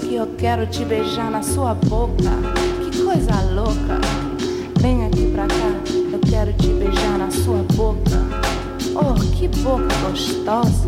Que eu quero te beijar na sua boca. Que coisa louca. Vem aqui pra cá, eu quero te beijar na sua boca. Oh, que boca gostosa.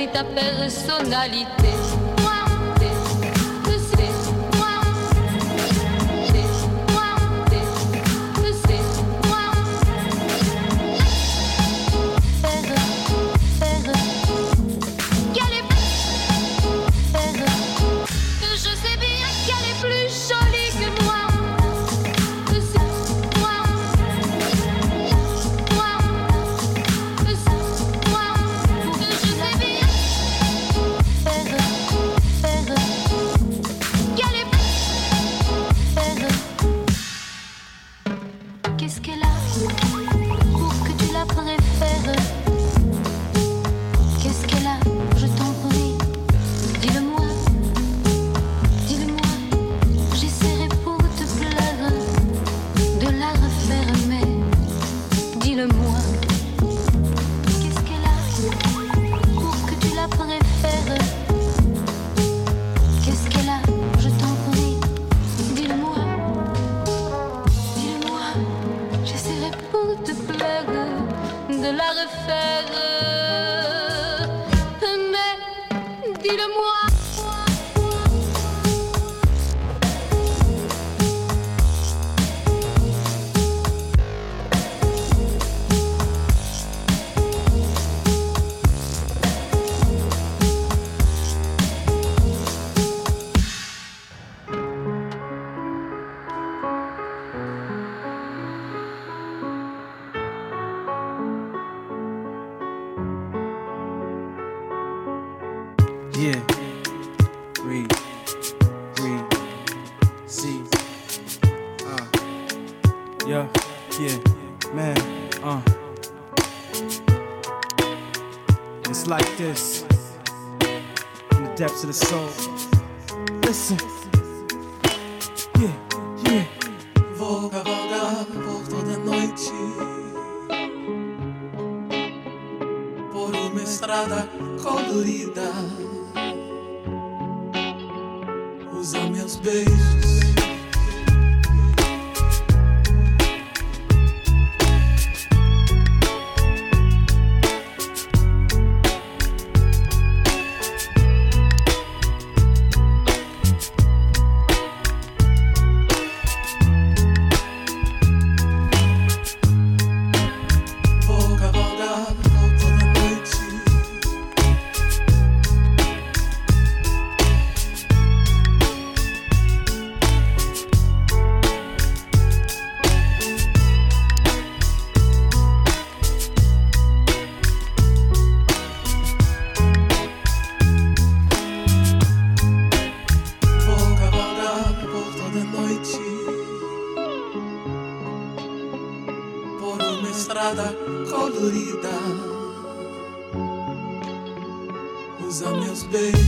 Pris ta personnalité. colorida. Usa meus beijos.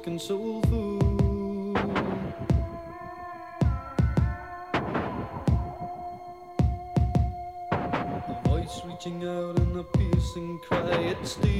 music and soul food. A voice reaching out in a piercing cry, it's the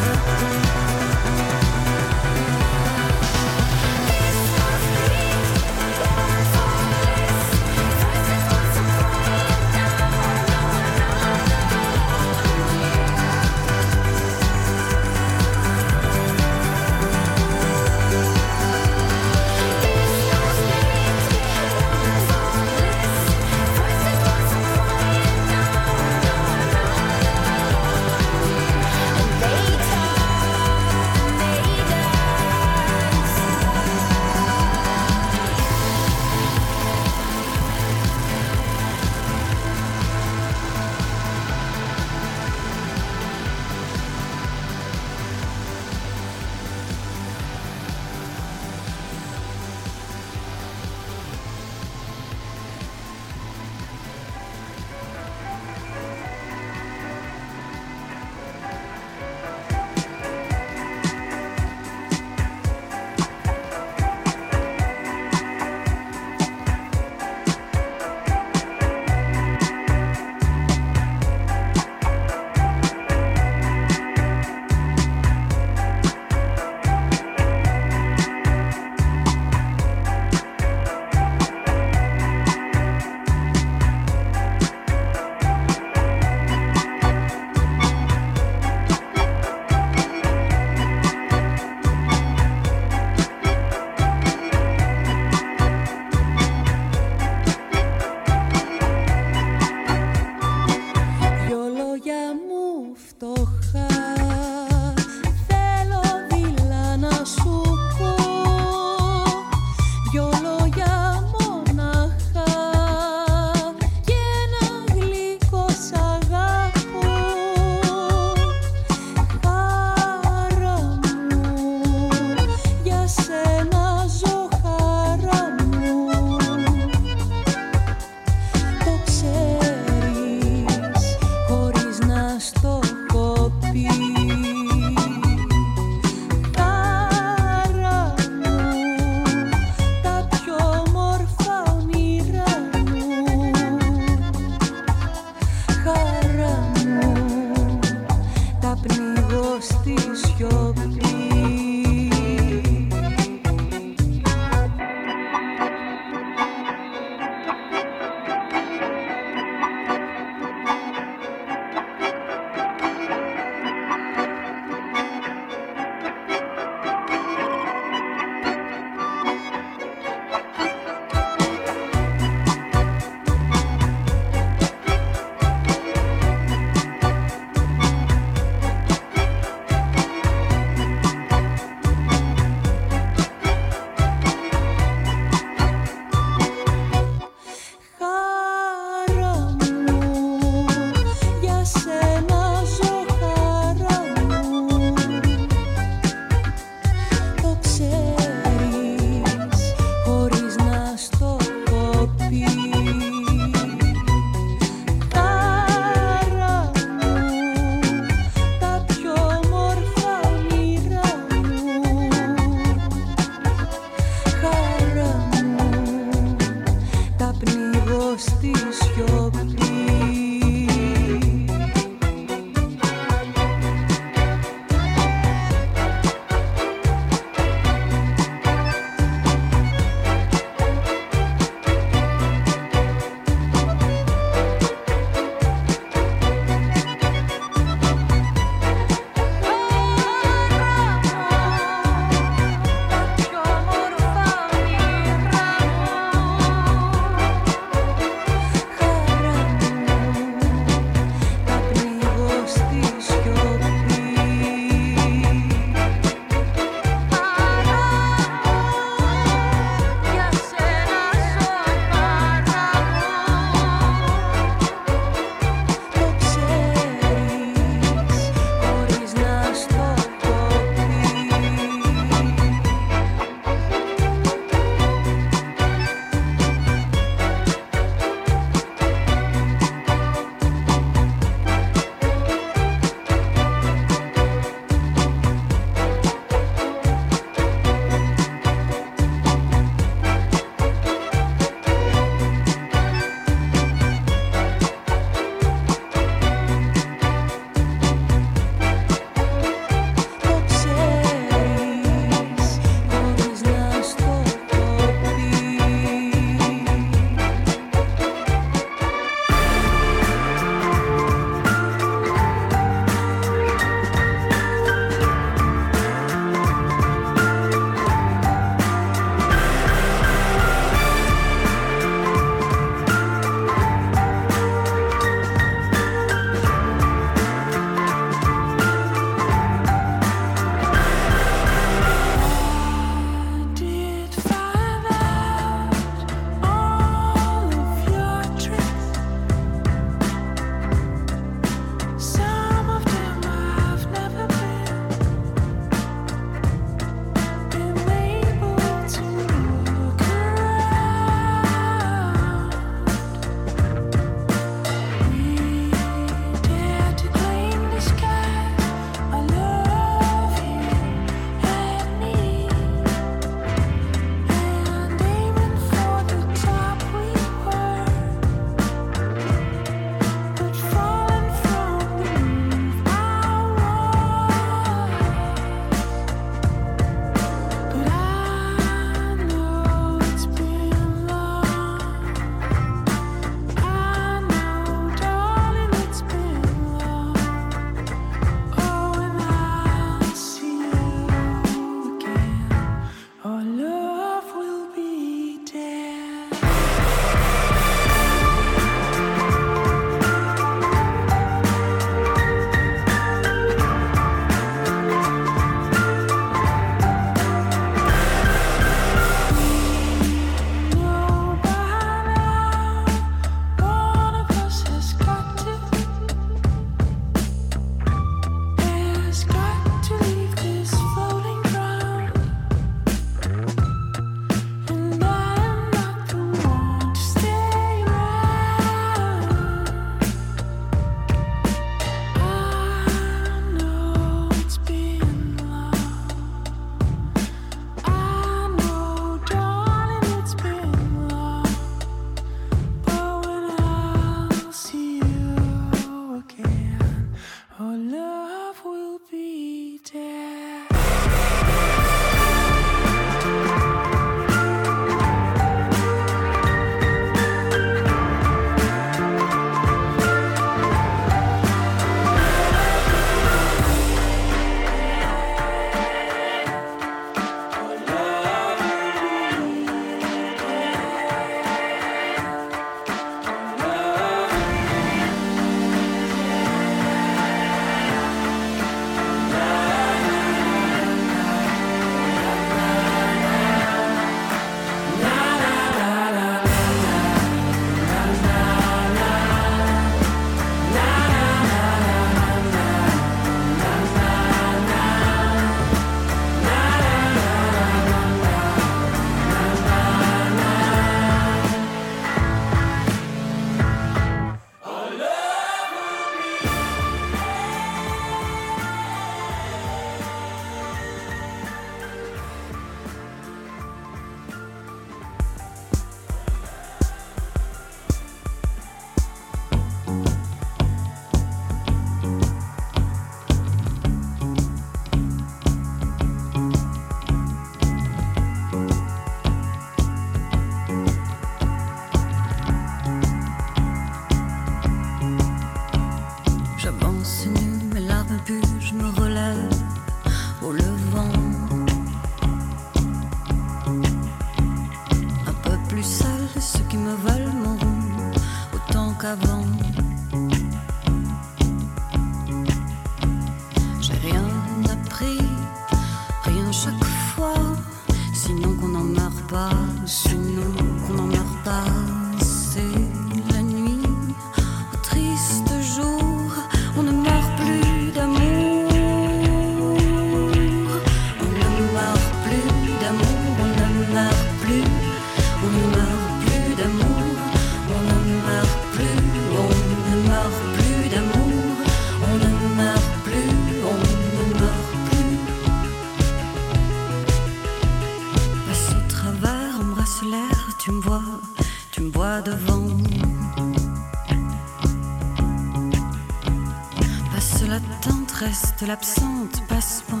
reste l'absente. Passe-moi,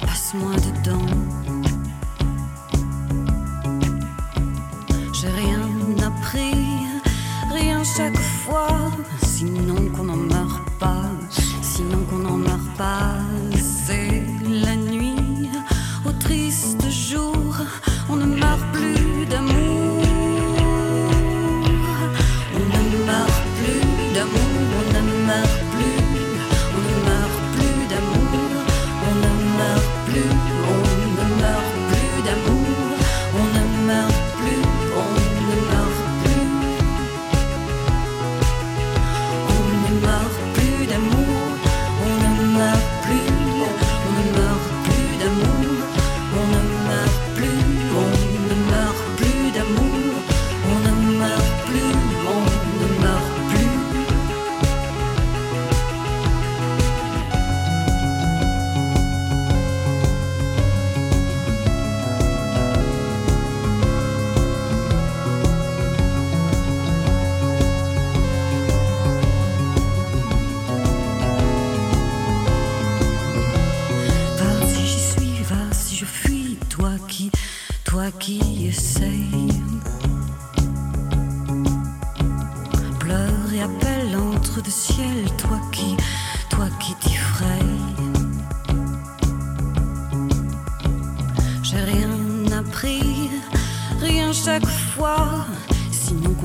passe-moi de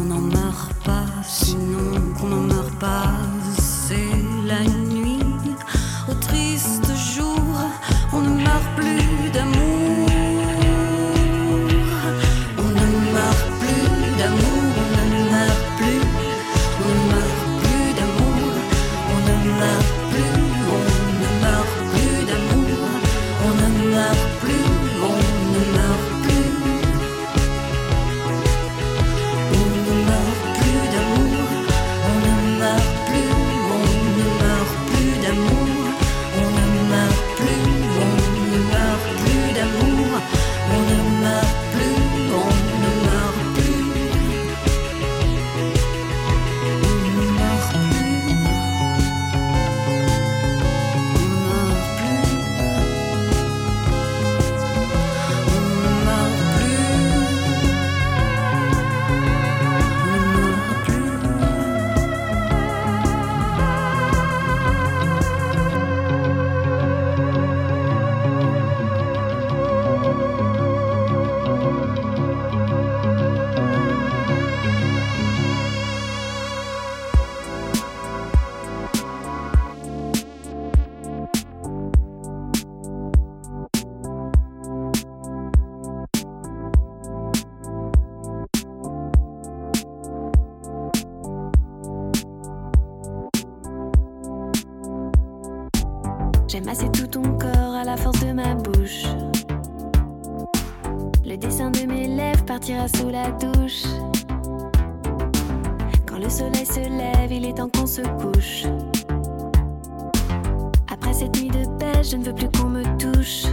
On n'en meurt pas, sinon qu'on n'en meurt pas, c'est la nuit. J'aime assez tout ton corps à la force de ma bouche. Le dessin de mes lèvres partira sous la douche. Quand le soleil se lève, il est temps qu'on se couche. Après cette nuit de pêche, je ne veux plus qu'on me touche.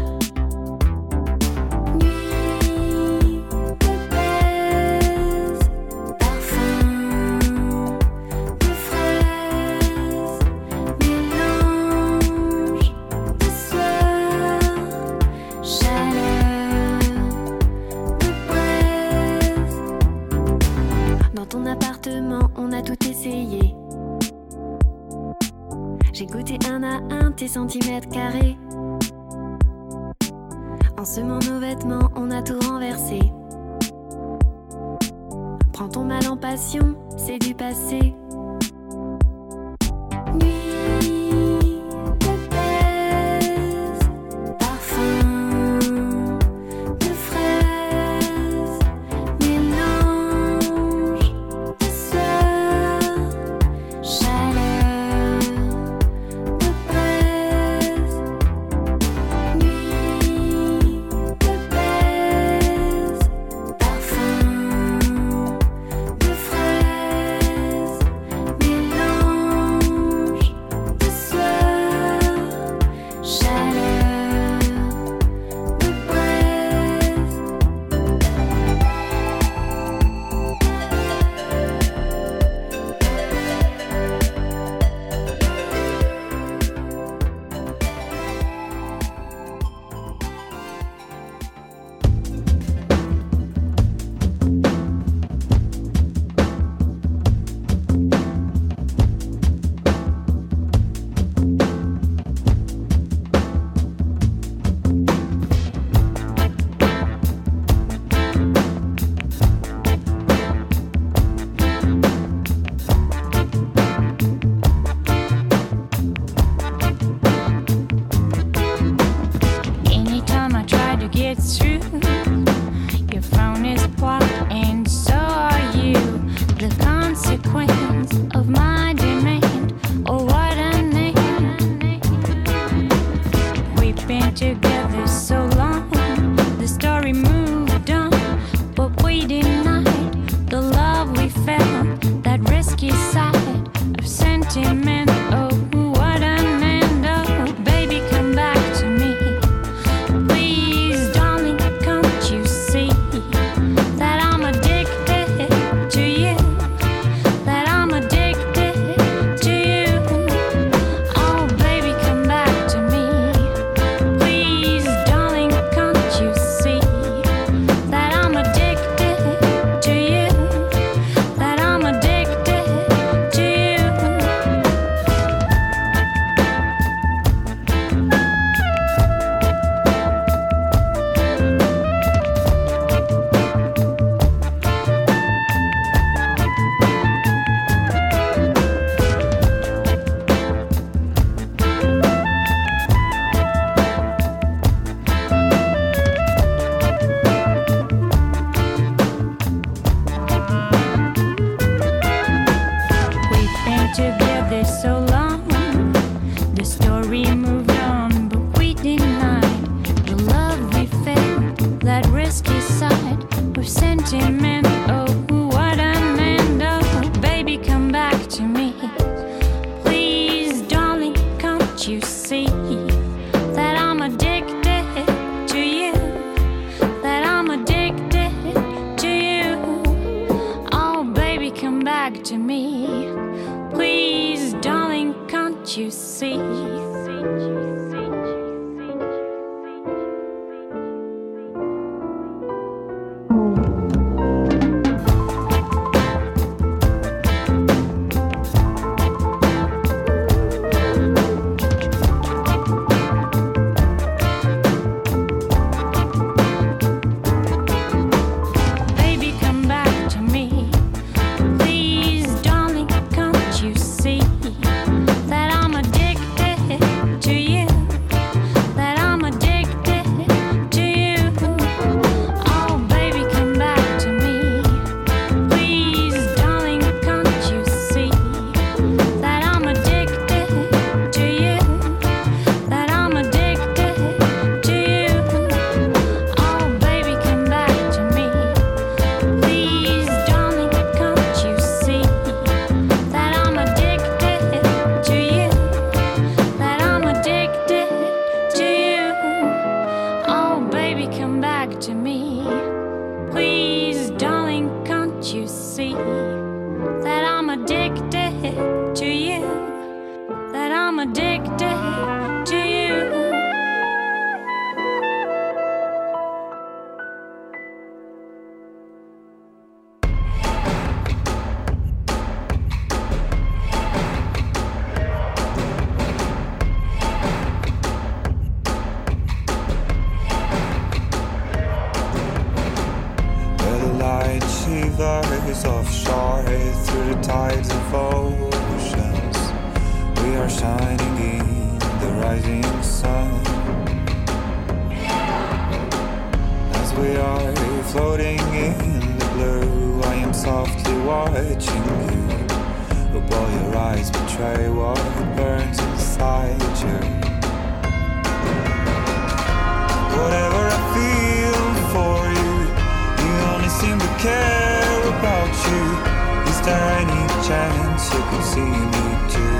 you can see me too.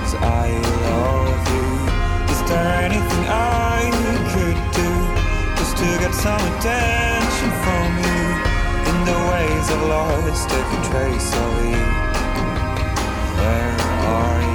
Cause I love you. Is there anything I could do just to get some attention from you? In the ways I've lost every trace of you. Where are you?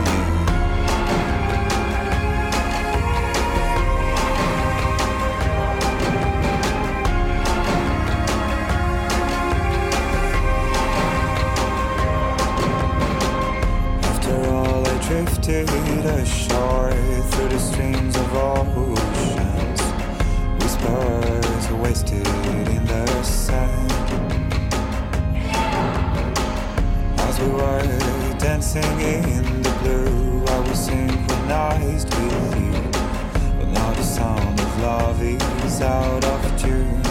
drifted ashore through the streams of oceans. Whispers wasted in the sand. As we were dancing in the blue, I was synchronized with you. But now the sound of love is out of tune.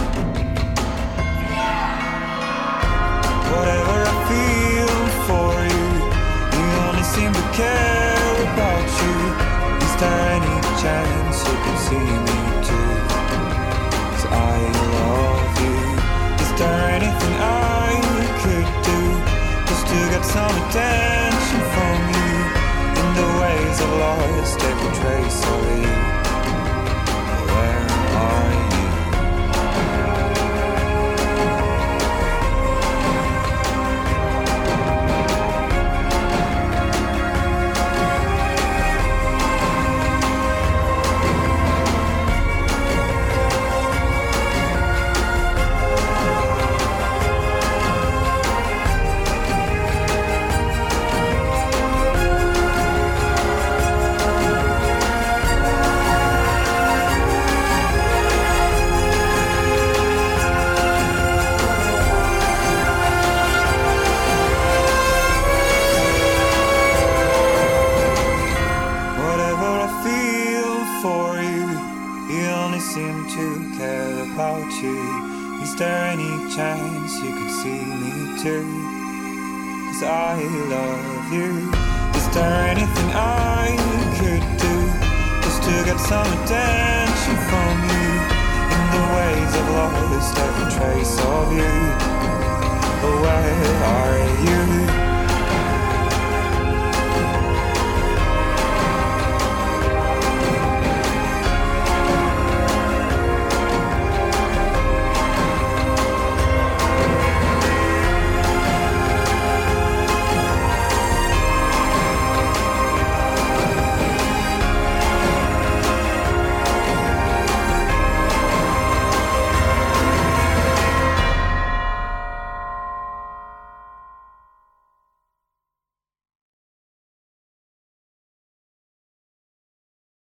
Whatever I feel for you, you only seem to care tiny chance you can see me too. Cause I love you. Is there anything I could do just to get some attention from you? In the ways of lies, take a trace of you.